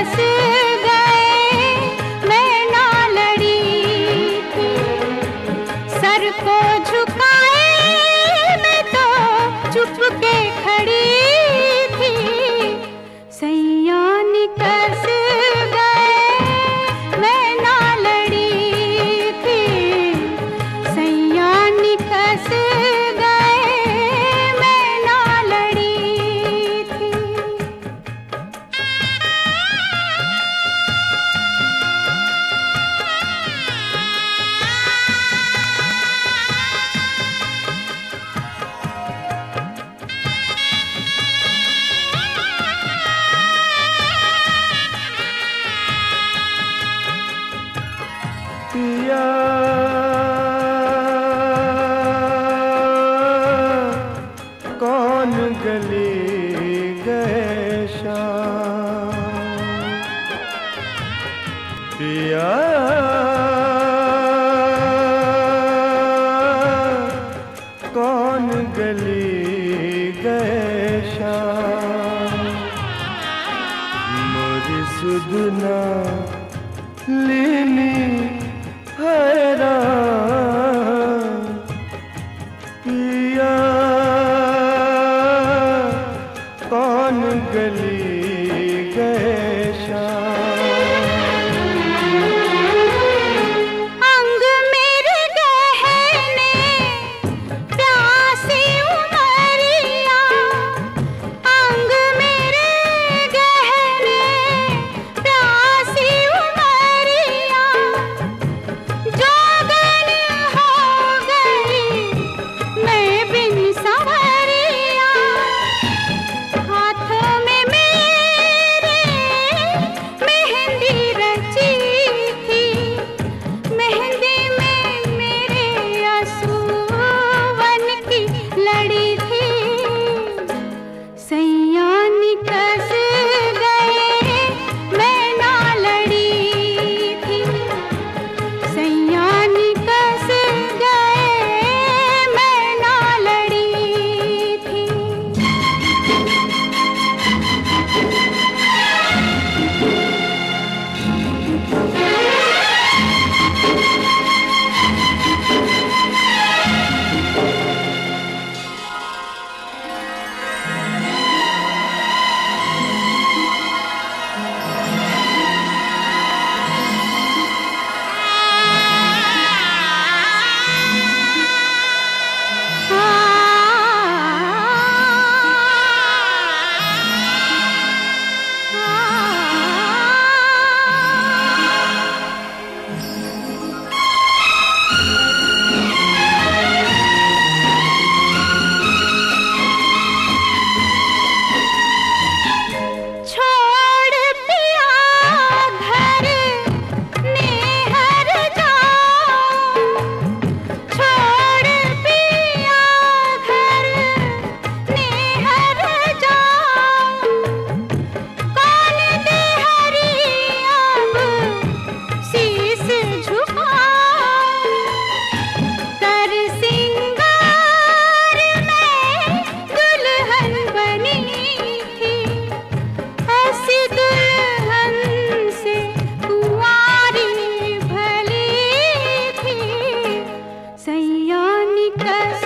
assim. पिया। कौन गली गए शाम मोरी सुधना लीनी हैरान कौन गली गए कर